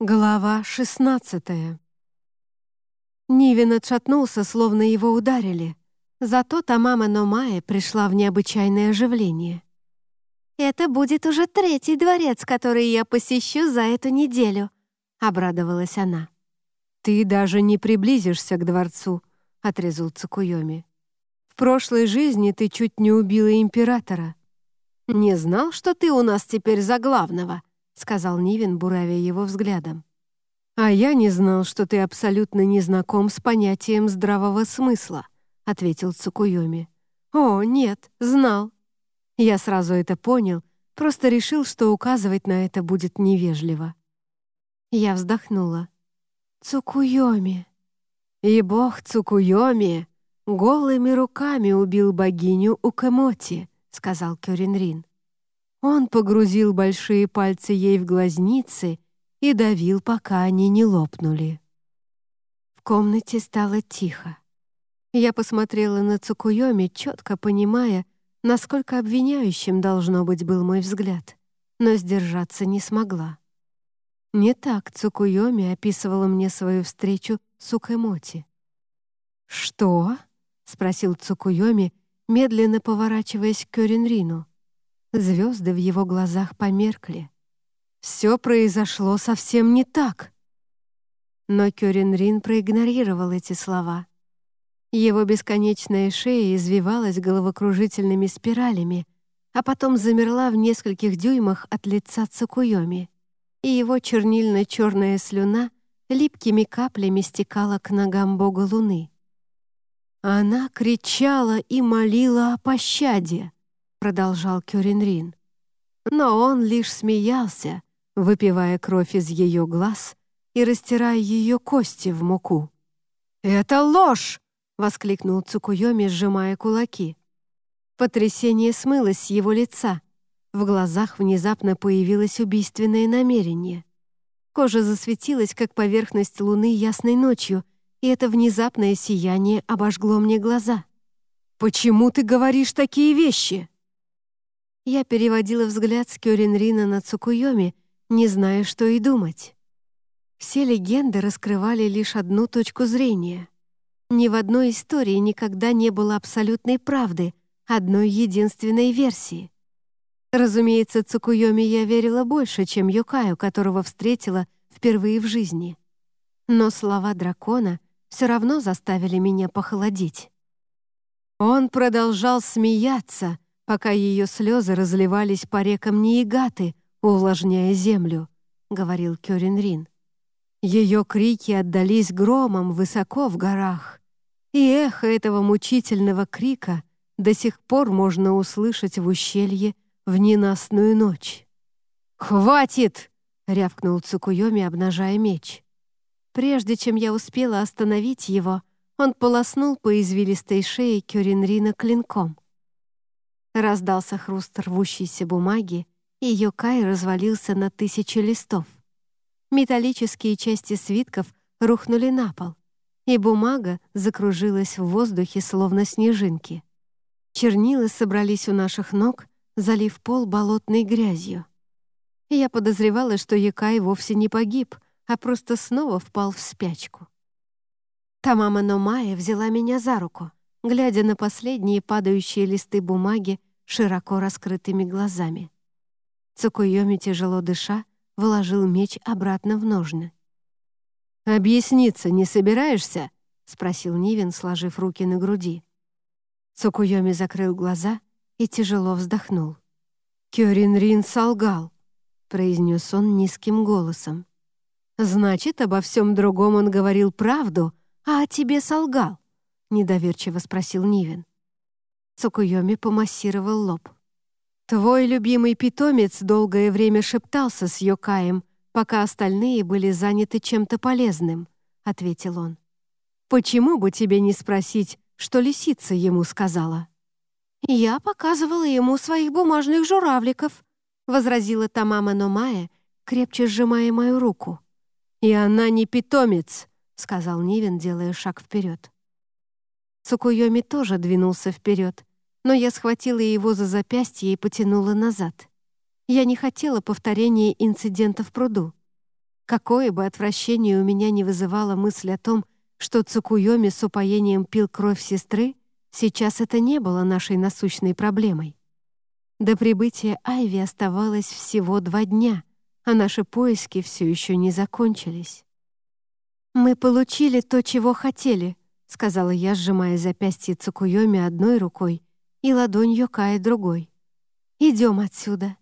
Глава 16 Нивин отшатнулся, словно его ударили. Зато Тамама Номае пришла в необычайное оживление. «Это будет уже третий дворец, который я посещу за эту неделю», — обрадовалась она. «Ты даже не приблизишься к дворцу», — отрезал Цукуйоми. «В прошлой жизни ты чуть не убила императора». «Не знал, что ты у нас теперь за главного», — сказал Нивин, буравя его взглядом. «А я не знал, что ты абсолютно не знаком с понятием здравого смысла», — ответил Цукуйоми. «О, нет, знал». Я сразу это понял, просто решил, что указывать на это будет невежливо. Я вздохнула. «Цукуйоми». И бог Цукуйоми голыми руками убил богиню Укэмоти, сказал Кёринрин. Он погрузил большие пальцы ей в глазницы и давил, пока они не лопнули. В комнате стало тихо. Я посмотрела на Цукуйоми, четко понимая, насколько обвиняющим должно быть был мой взгляд, но сдержаться не смогла. Не так Цукуйоми описывала мне свою встречу с Укэмоти. «Что?» — спросил Цукуйоми, медленно поворачиваясь к Кёринрину. Звезды в его глазах померкли. Все произошло совсем не так. Но Кёрин Рин проигнорировал эти слова. Его бесконечная шея извивалась головокружительными спиралями, а потом замерла в нескольких дюймах от лица Цукуйоми, и его чернильно-черная слюна липкими каплями стекала к ногам бога Луны. Она кричала и молила о пощаде. — продолжал Кюринрин. Но он лишь смеялся, выпивая кровь из ее глаз и растирая ее кости в муку. «Это ложь!» — воскликнул Цукуйоми, сжимая кулаки. Потрясение смылось с его лица. В глазах внезапно появилось убийственное намерение. Кожа засветилась, как поверхность луны ясной ночью, и это внезапное сияние обожгло мне глаза. «Почему ты говоришь такие вещи?» Я переводила взгляд с Кёрин на Цукуйоми, не зная, что и думать. Все легенды раскрывали лишь одну точку зрения. Ни в одной истории никогда не было абсолютной правды, одной единственной версии. Разумеется, Цукуйоми я верила больше, чем Юкаю, которого встретила впервые в жизни. Но слова дракона все равно заставили меня похолодеть. Он продолжал смеяться, пока ее слезы разливались по рекам Ниигаты, увлажняя землю», — говорил Кёрин Рин. Ее крики отдались громом высоко в горах, и эхо этого мучительного крика до сих пор можно услышать в ущелье в ненастную ночь. «Хватит!» — рявкнул Цукуйоми, обнажая меч. Прежде чем я успела остановить его, он полоснул по извилистой шее Кёринрина клинком. Раздался хруст рвущейся бумаги, и Йокай развалился на тысячи листов. Металлические части свитков рухнули на пол, и бумага закружилась в воздухе, словно снежинки. Чернила собрались у наших ног, залив пол болотной грязью. Я подозревала, что Якай вовсе не погиб, а просто снова впал в спячку. Тамама Номая взяла меня за руку, глядя на последние падающие листы бумаги широко раскрытыми глазами. Цукуйоми, тяжело дыша, вложил меч обратно в ножны. «Объясниться не собираешься?» — спросил Нивен, сложив руки на груди. Цукуйоми закрыл глаза и тяжело вздохнул. «Кёрин Рин солгал», — произнес он низким голосом. «Значит, обо всем другом он говорил правду, а о тебе солгал?» — недоверчиво спросил Нивен. Цукуйоми помассировал лоб. «Твой любимый питомец долгое время шептался с Йокаем, пока остальные были заняты чем-то полезным», — ответил он. «Почему бы тебе не спросить, что лисица ему сказала?» «Я показывала ему своих бумажных журавликов», — возразила Тамама Номая, крепче сжимая мою руку. «И она не питомец», — сказал Нивен, делая шаг вперед. Цукуйоми тоже двинулся вперед, но я схватила его за запястье и потянула назад. Я не хотела повторения инцидента в пруду. Какое бы отвращение у меня не вызывала мысль о том, что Цукуйоми с упоением пил кровь сестры, сейчас это не было нашей насущной проблемой. До прибытия Айви оставалось всего два дня, а наши поиски все еще не закончились. «Мы получили то, чего хотели», — сказала я, сжимая запястье Цукуйоми одной рукой и ладонь Йокая другой. «Идем отсюда».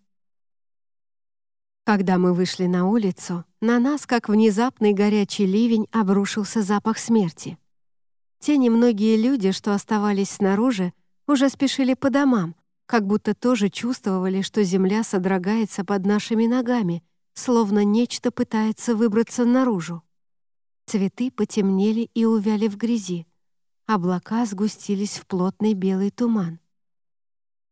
Когда мы вышли на улицу, на нас, как внезапный горячий ливень, обрушился запах смерти. Те немногие люди, что оставались снаружи, уже спешили по домам, как будто тоже чувствовали, что земля содрогается под нашими ногами, словно нечто пытается выбраться наружу. Цветы потемнели и увяли в грязи. Облака сгустились в плотный белый туман.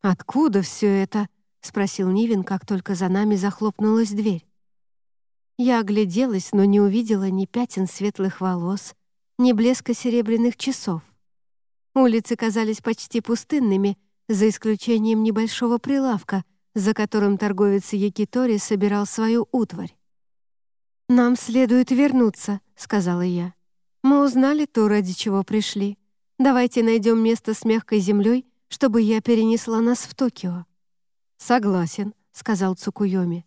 «Откуда все это?» — спросил Нивин, как только за нами захлопнулась дверь. Я огляделась, но не увидела ни пятен светлых волос, ни блеска серебряных часов. Улицы казались почти пустынными, за исключением небольшого прилавка, за которым торговец Якитори собирал свою утварь. «Нам следует вернуться», — сказала я. «Мы узнали то, ради чего пришли. Давайте найдем место с мягкой землей, чтобы я перенесла нас в Токио». «Согласен», — сказал Цукуйоми.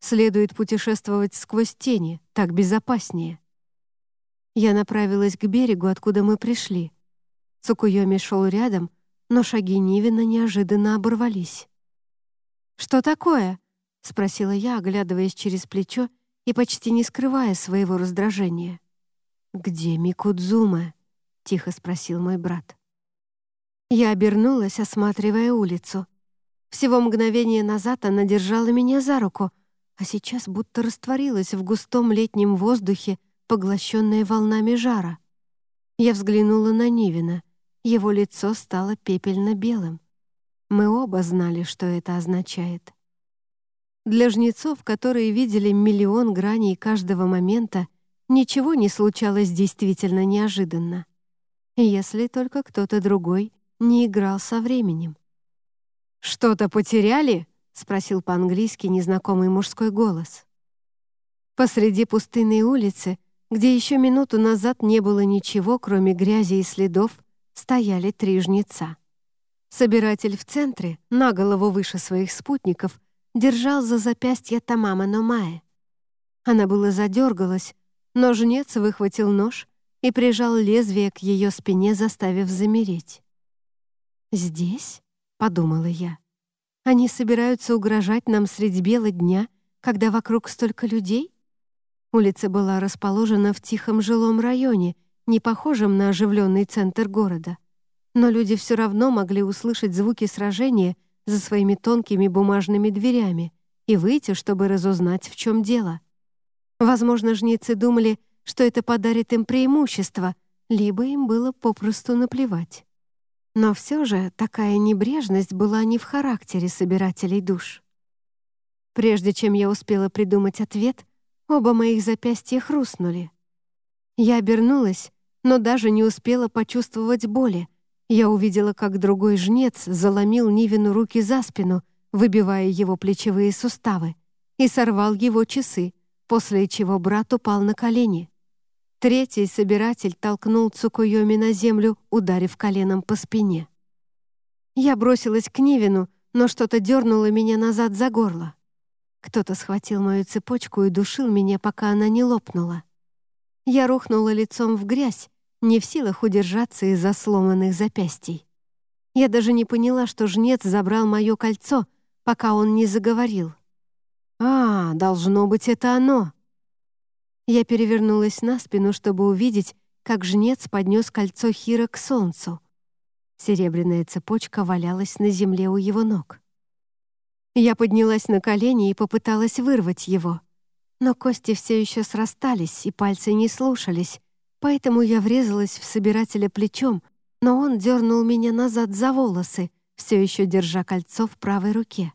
«Следует путешествовать сквозь тени, так безопаснее». Я направилась к берегу, откуда мы пришли. Цукуйоми шел рядом, но шаги Нивина неожиданно оборвались. «Что такое?» — спросила я, оглядываясь через плечо и почти не скрывая своего раздражения. «Где Микудзума?» — тихо спросил мой брат. Я обернулась, осматривая улицу. Всего мгновение назад она держала меня за руку, а сейчас будто растворилась в густом летнем воздухе, поглощенная волнами жара. Я взглянула на Нивина. Его лицо стало пепельно-белым. Мы оба знали, что это означает. Для жнецов, которые видели миллион граней каждого момента, ничего не случалось действительно неожиданно. Если только кто-то другой не играл со временем. «Что-то потеряли?» — спросил по-английски незнакомый мужской голос. Посреди пустынной улицы, где еще минуту назад не было ничего, кроме грязи и следов, стояли три жнеца. Собиратель в центре, на голову выше своих спутников, держал за запястье Тамама Номае. Она было задергалась, но жнец выхватил нож и прижал лезвие к ее спине, заставив замереть. «Здесь?» — подумала я. «Они собираются угрожать нам средь бела дня, когда вокруг столько людей?» Улица была расположена в тихом жилом районе, не похожем на оживленный центр города. Но люди все равно могли услышать звуки сражения за своими тонкими бумажными дверями и выйти, чтобы разузнать, в чем дело. Возможно, жнецы думали, что это подарит им преимущество, либо им было попросту наплевать. Но все же такая небрежность была не в характере собирателей душ. Прежде чем я успела придумать ответ, оба моих запястья хрустнули. Я обернулась, но даже не успела почувствовать боли. Я увидела, как другой жнец заломил Нивину руки за спину, выбивая его плечевые суставы, и сорвал его часы, после чего брат упал на колени. Третий собиратель толкнул Цукуйоми на землю, ударив коленом по спине. Я бросилась к Нивину, но что-то дернуло меня назад за горло. Кто-то схватил мою цепочку и душил меня, пока она не лопнула. Я рухнула лицом в грязь, не в силах удержаться из-за сломанных запястий. Я даже не поняла, что жнец забрал мое кольцо, пока он не заговорил. «А, должно быть, это оно!» Я перевернулась на спину, чтобы увидеть, как жнец поднес кольцо Хира к солнцу. Серебряная цепочка валялась на земле у его ног. Я поднялась на колени и попыталась вырвать его. Но кости все еще срастались, и пальцы не слушались, поэтому я врезалась в собирателя плечом, но он дернул меня назад за волосы, все еще держа кольцо в правой руке.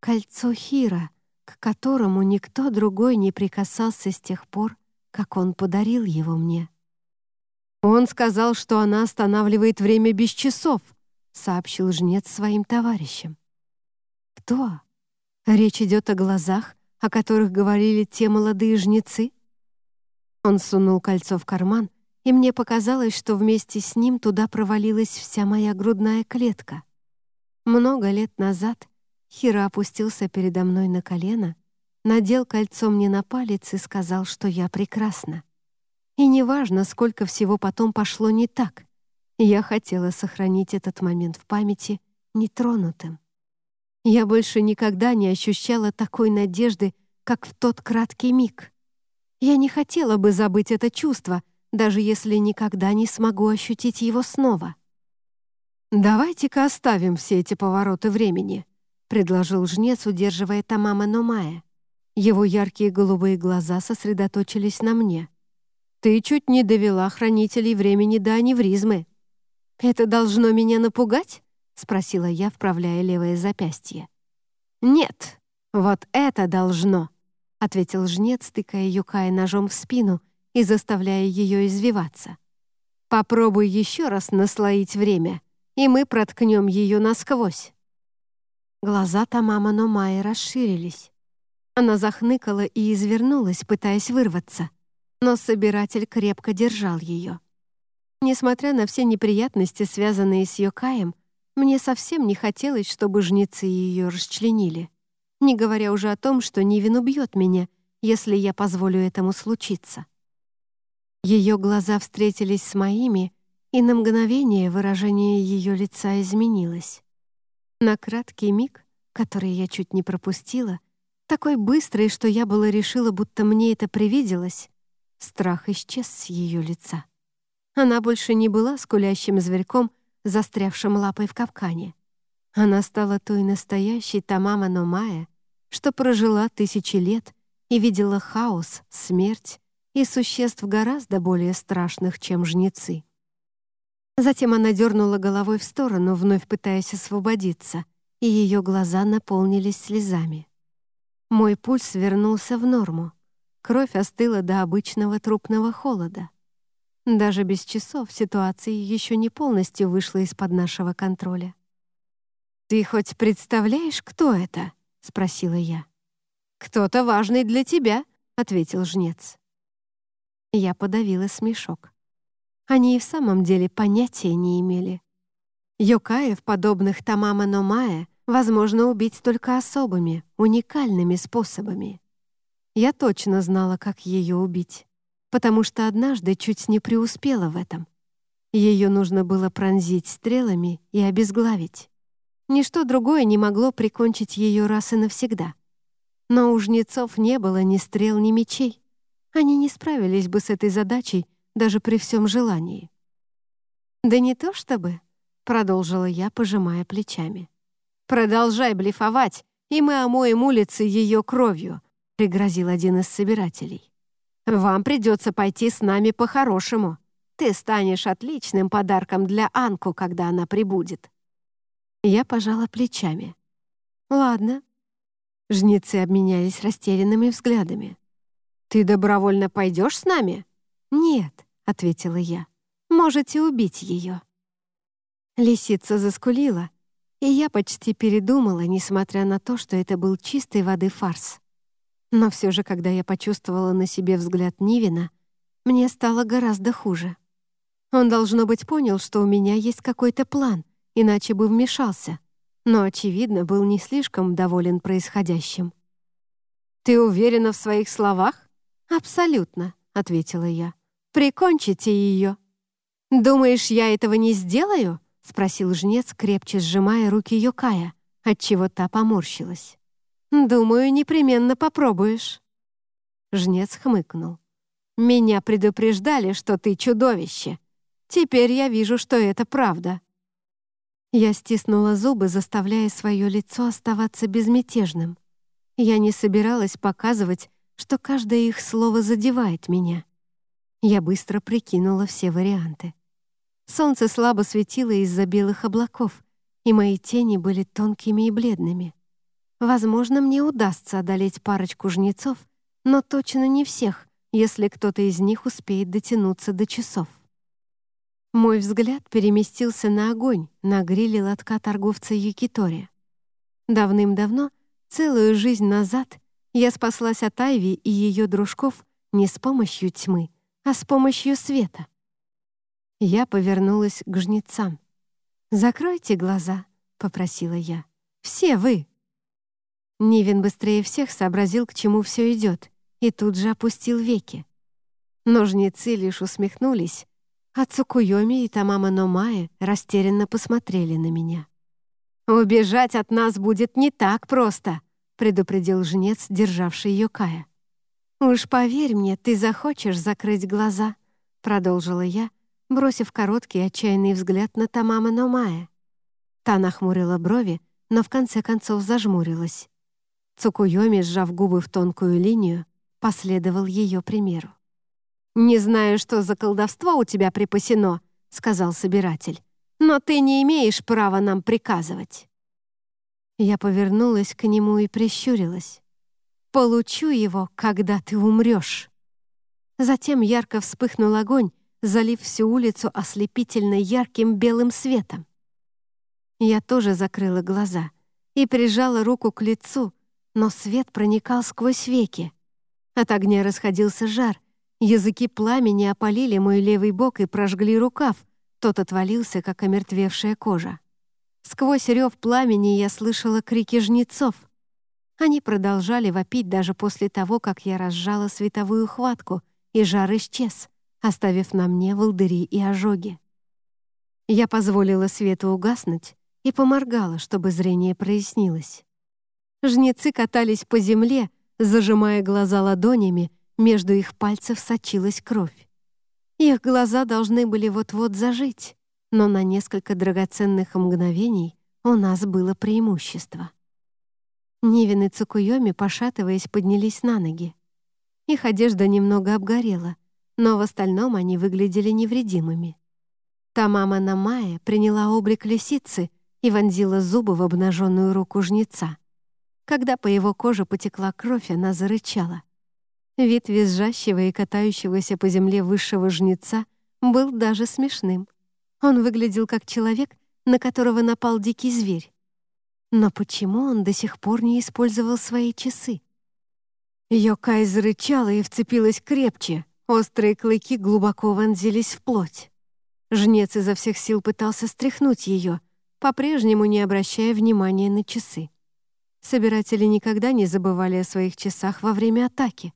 Кольцо Хира — к которому никто другой не прикасался с тех пор, как он подарил его мне. «Он сказал, что она останавливает время без часов», — сообщил жнец своим товарищам. «Кто?» Речь идет о глазах, о которых говорили те молодые жнецы? Он сунул кольцо в карман, и мне показалось, что вместе с ним туда провалилась вся моя грудная клетка. Много лет назад Хира опустился передо мной на колено, надел кольцо мне на палец и сказал, что я прекрасна. И неважно, сколько всего потом пошло не так, я хотела сохранить этот момент в памяти нетронутым. Я больше никогда не ощущала такой надежды, как в тот краткий миг. Я не хотела бы забыть это чувство, даже если никогда не смогу ощутить его снова. «Давайте-ка оставим все эти повороты времени», — предложил жнец, удерживая Тамама Номая. Его яркие голубые глаза сосредоточились на мне. «Ты чуть не довела хранителей времени до аневризмы». «Это должно меня напугать?» — спросила я, вправляя левое запястье. «Нет, вот это должно», — ответил жнец, тыкая Юкая ножом в спину и заставляя ее извиваться. «Попробуй еще раз наслоить время, и мы проткнем ее насквозь». Глаза Тамама Номаи расширились. Она захныкала и извернулась, пытаясь вырваться, но собиратель крепко держал ее. Несмотря на все неприятности, связанные с Йокаем, мне совсем не хотелось, чтобы жнецы ее расчленили, не говоря уже о том, что Нивин убьет меня, если я позволю этому случиться. Ее глаза встретились с моими, и на мгновение выражение ее лица изменилось. На краткий миг, который я чуть не пропустила, такой быстрый, что я было решила, будто мне это привиделось, страх исчез с ее лица. Она больше не была скулящим зверьком, застрявшим лапой в капкане. Она стала той настоящей Тамама Номая, что прожила тысячи лет и видела хаос, смерть и существ гораздо более страшных, чем жнецы. Затем она дернула головой в сторону, вновь пытаясь освободиться, и ее глаза наполнились слезами. Мой пульс вернулся в норму. Кровь остыла до обычного трупного холода. Даже без часов ситуация еще не полностью вышла из-под нашего контроля. «Ты хоть представляешь, кто это?» — спросила я. «Кто-то важный для тебя», — ответил жнец. Я подавила смешок. Они и в самом деле понятия не имели. Йокаев, подобных Тамама Номая, возможно убить только особыми, уникальными способами. Я точно знала, как ее убить потому что однажды чуть не преуспела в этом. Ее нужно было пронзить стрелами и обезглавить. Ничто другое не могло прикончить ее раз и навсегда. Но у жнецов не было ни стрел, ни мечей. Они не справились бы с этой задачей даже при всем желании. «Да не то чтобы», — продолжила я, пожимая плечами. «Продолжай блефовать, и мы омоем улицы ее кровью», — пригрозил один из собирателей. Вам придется пойти с нами по-хорошему. Ты станешь отличным подарком для Анку, когда она прибудет». Я пожала плечами. «Ладно». Жнецы обменялись растерянными взглядами. «Ты добровольно пойдешь с нами?» «Нет», — ответила я. «Можете убить ее». Лисица заскулила, и я почти передумала, несмотря на то, что это был чистой воды фарс. Но все же, когда я почувствовала на себе взгляд Нивина, мне стало гораздо хуже. Он, должно быть, понял, что у меня есть какой-то план, иначе бы вмешался, но, очевидно, был не слишком доволен происходящим. «Ты уверена в своих словах?» «Абсолютно», — ответила я. «Прикончите ее». «Думаешь, я этого не сделаю?» — спросил жнец, крепче сжимая руки Йокая, отчего та поморщилась. «Думаю, непременно попробуешь». Жнец хмыкнул. «Меня предупреждали, что ты чудовище. Теперь я вижу, что это правда». Я стиснула зубы, заставляя свое лицо оставаться безмятежным. Я не собиралась показывать, что каждое их слово задевает меня. Я быстро прикинула все варианты. Солнце слабо светило из-за белых облаков, и мои тени были тонкими и бледными. Возможно, мне удастся одолеть парочку жнецов, но точно не всех, если кто-то из них успеет дотянуться до часов. Мой взгляд переместился на огонь на гриле лотка торговца Якитори. Давным-давно, целую жизнь назад, Я спаслась от Айви и ее дружков не с помощью тьмы, а с помощью света. Я повернулась к жнецам. «Закройте глаза», — попросила я. «Все вы!» Нивин быстрее всех сообразил, к чему все идет, и тут же опустил веки. Но жнецы лишь усмехнулись, а Цукуйоми и Тамама Номае растерянно посмотрели на меня. «Убежать от нас будет не так просто», — предупредил жнец, державший Йокая. «Уж поверь мне, ты захочешь закрыть глаза», — продолжила я, бросив короткий отчаянный взгляд на Тамама Номая. Та нахмурила брови, но в конце концов зажмурилась. Цукуйоми, сжав губы в тонкую линию, последовал ее примеру. «Не знаю, что за колдовство у тебя припасено», — сказал собиратель, «но ты не имеешь права нам приказывать». Я повернулась к нему и прищурилась. «Получу его, когда ты умрешь». Затем ярко вспыхнул огонь, залив всю улицу ослепительно ярким белым светом. Я тоже закрыла глаза и прижала руку к лицу, но свет проникал сквозь веки. От огня расходился жар, языки пламени опалили мой левый бок и прожгли рукав, тот отвалился, как омертвевшая кожа. Сквозь рев пламени я слышала крики жнецов. Они продолжали вопить даже после того, как я разжала световую хватку, и жар исчез, оставив на мне волдыри и ожоги. Я позволила свету угаснуть и поморгала, чтобы зрение прояснилось. Жнецы катались по земле, зажимая глаза ладонями, между их пальцев сочилась кровь. Их глаза должны были вот-вот зажить, но на несколько драгоценных мгновений у нас было преимущество. Нивин и Цукуйоми, пошатываясь, поднялись на ноги. Их одежда немного обгорела, но в остальном они выглядели невредимыми. Та мама Намая приняла облик лисицы и вонзила зубы в обнаженную руку жнеца. Когда по его коже потекла кровь, она зарычала. Вид визжащего и катающегося по земле высшего жнеца был даже смешным. Он выглядел как человек, на которого напал дикий зверь. Но почему он до сих пор не использовал свои часы? Йокай зарычала и вцепилась крепче, Острые клыки глубоко вонзились в плоть. Жнец изо всех сил пытался стряхнуть ее, по-прежнему не обращая внимания на часы. Собиратели никогда не забывали о своих часах во время атаки.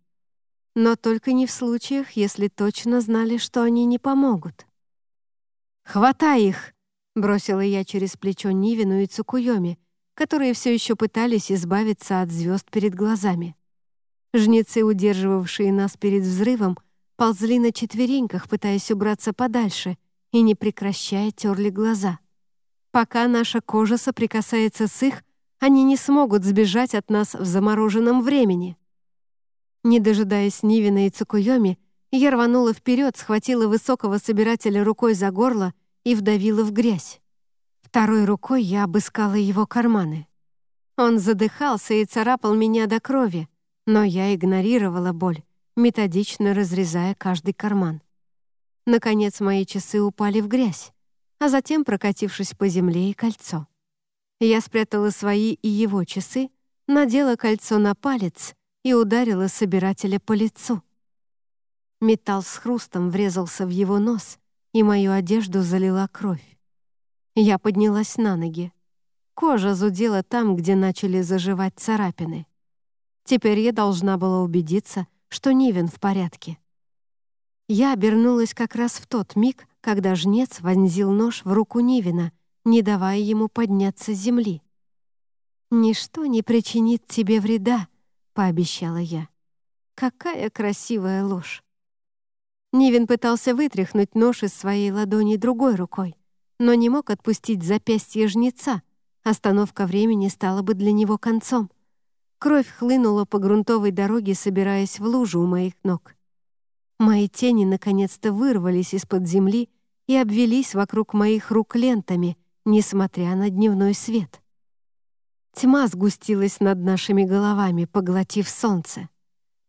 Но только не в случаях, если точно знали, что они не помогут. «Хватай их!» — бросила я через плечо Нивину и Цукуйоми, которые все еще пытались избавиться от звезд перед глазами. Жнецы, удерживавшие нас перед взрывом, ползли на четвереньках, пытаясь убраться подальше, и, не прекращая, терли глаза. Пока наша кожа соприкасается с их, они не смогут сбежать от нас в замороженном времени. Не дожидаясь Нивина и Цукуйоми, я рванула вперед, схватила высокого собирателя рукой за горло и вдавила в грязь. Второй рукой я обыскала его карманы. Он задыхался и царапал меня до крови, но я игнорировала боль методично разрезая каждый карман. Наконец мои часы упали в грязь, а затем, прокатившись по земле, и кольцо. Я спрятала свои и его часы, надела кольцо на палец и ударила собирателя по лицу. Металл с хрустом врезался в его нос, и мою одежду залила кровь. Я поднялась на ноги. Кожа зудела там, где начали заживать царапины. Теперь я должна была убедиться, что Нивен в порядке. Я обернулась как раз в тот миг, когда жнец вонзил нож в руку Нивина, не давая ему подняться с земли. «Ничто не причинит тебе вреда», — пообещала я. Какая красивая ложь! Нивин пытался вытряхнуть нож из своей ладони другой рукой, но не мог отпустить запястье жнеца. Остановка времени стала бы для него концом. Кровь хлынула по грунтовой дороге, собираясь в лужу у моих ног. Мои тени наконец-то вырвались из-под земли и обвелись вокруг моих рук лентами, несмотря на дневной свет. Тьма сгустилась над нашими головами, поглотив солнце.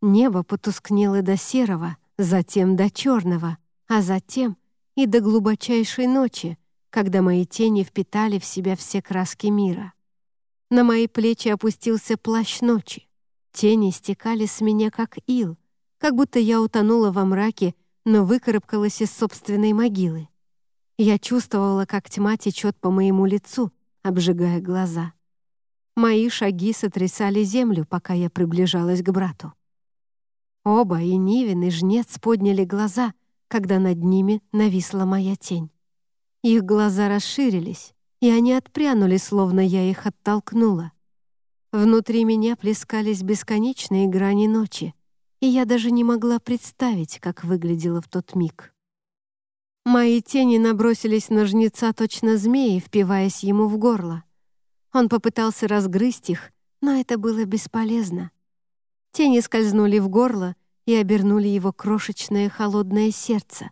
Небо потускнело до серого, затем до черного, а затем и до глубочайшей ночи, когда мои тени впитали в себя все краски мира. На мои плечи опустился плащ ночи. Тени стекали с меня, как ил, как будто я утонула во мраке, но выкарабкалась из собственной могилы. Я чувствовала, как тьма течет по моему лицу, обжигая глаза. Мои шаги сотрясали землю, пока я приближалась к брату. Оба, и Нивин, и Жнец подняли глаза, когда над ними нависла моя тень. Их глаза расширились, и они отпрянули, словно я их оттолкнула. Внутри меня плескались бесконечные грани ночи, и я даже не могла представить, как выглядела в тот миг. Мои тени набросились на жнеца точно змеи, впиваясь ему в горло. Он попытался разгрызть их, но это было бесполезно. Тени скользнули в горло и обернули его крошечное холодное сердце,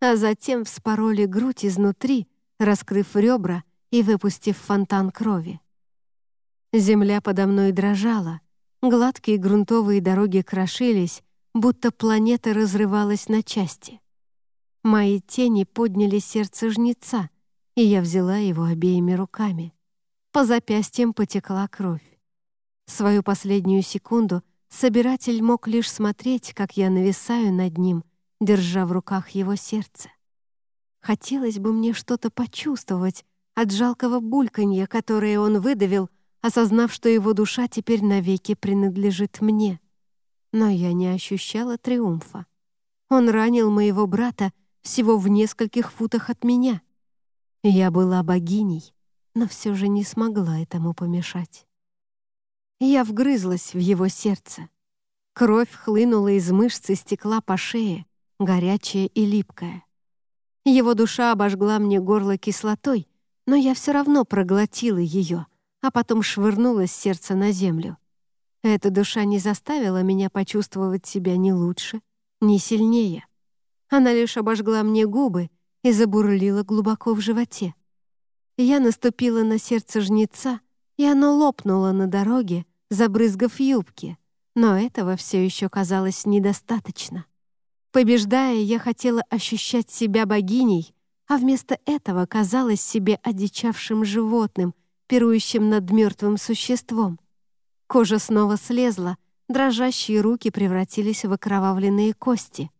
а затем вспороли грудь изнутри, раскрыв ребра и выпустив фонтан крови. Земля подо мной дрожала, гладкие грунтовые дороги крошились, будто планета разрывалась на части. Мои тени подняли сердце жнеца, и я взяла его обеими руками. По запястьям потекла кровь. Свою последнюю секунду собиратель мог лишь смотреть, как я нависаю над ним, держа в руках его сердце. Хотелось бы мне что-то почувствовать от жалкого бульканья, которое он выдавил, осознав, что его душа теперь навеки принадлежит мне. Но я не ощущала триумфа. Он ранил моего брата, всего в нескольких футах от меня. Я была богиней, но все же не смогла этому помешать. Я вгрызлась в его сердце. Кровь хлынула из мышц и стекла по шее, горячая и липкая. Его душа обожгла мне горло кислотой, но я все равно проглотила ее, а потом швырнула сердце на землю. Эта душа не заставила меня почувствовать себя ни лучше, ни сильнее. Она лишь обожгла мне губы и забурлила глубоко в животе. Я наступила на сердце жнеца, и оно лопнуло на дороге, забрызгав юбки, но этого все еще казалось недостаточно. Побеждая, я хотела ощущать себя богиней, а вместо этого казалась себе одичавшим животным, пирующим над мертвым существом. Кожа снова слезла, дрожащие руки превратились в окровавленные кости.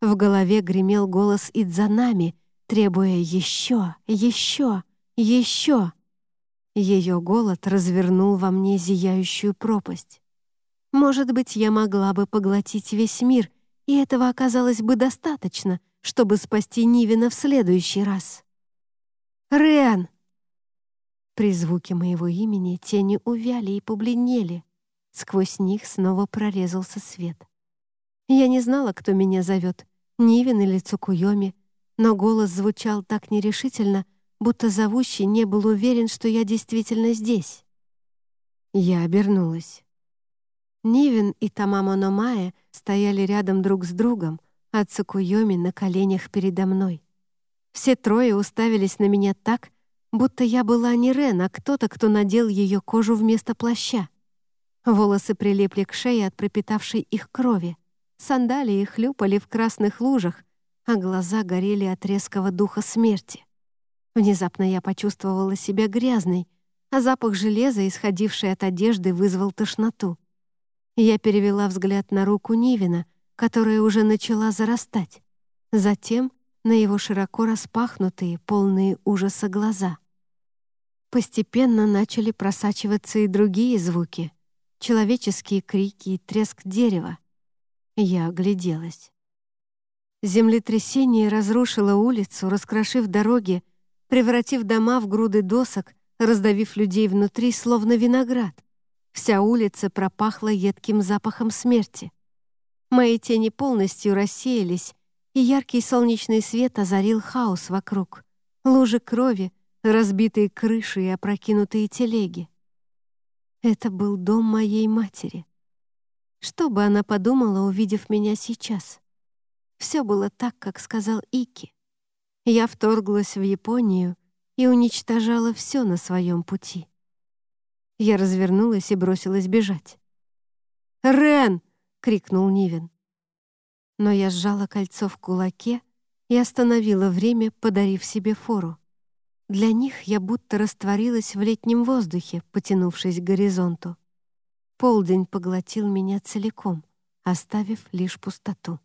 В голове гремел голос Идзанами, требуя еще, еще, еще. Ее голод развернул во мне зияющую пропасть. Может быть, я могла бы поглотить весь мир, и этого оказалось бы достаточно, чтобы спасти Нивина в следующий раз. «Рен!» При звуке моего имени тени увяли и побледнели. Сквозь них снова прорезался свет. Я не знала, кто меня зовет, Нивин или Цукуйоми, но голос звучал так нерешительно, будто зовущий не был уверен, что я действительно здесь. Я обернулась. Нивин и Тамамо Номае стояли рядом друг с другом, а Цукуйоми на коленях передо мной. Все трое уставились на меня так, будто я была не Рен, а кто-то, кто надел ее кожу вместо плаща. Волосы прилипли к шее от пропитавшей их крови. Сандалии хлюпали в красных лужах, а глаза горели от резкого духа смерти. Внезапно я почувствовала себя грязной, а запах железа, исходивший от одежды, вызвал тошноту. Я перевела взгляд на руку Нивина, которая уже начала зарастать. Затем на его широко распахнутые, полные ужаса глаза. Постепенно начали просачиваться и другие звуки — человеческие крики и треск дерева. Я огляделась. Землетрясение разрушило улицу, раскрошив дороги, превратив дома в груды досок, раздавив людей внутри, словно виноград. Вся улица пропахла едким запахом смерти. Мои тени полностью рассеялись, и яркий солнечный свет озарил хаос вокруг. Лужи крови, разбитые крыши и опрокинутые телеги. Это был дом моей матери. Что бы она подумала, увидев меня сейчас? Все было так, как сказал Ики. Я вторглась в Японию и уничтожала все на своем пути. Я развернулась и бросилась бежать. «Рен!» — крикнул Нивен. Но я сжала кольцо в кулаке и остановила время, подарив себе фору. Для них я будто растворилась в летнем воздухе, потянувшись к горизонту. полдень поглотил меня целиком, оставив лишь пустоту.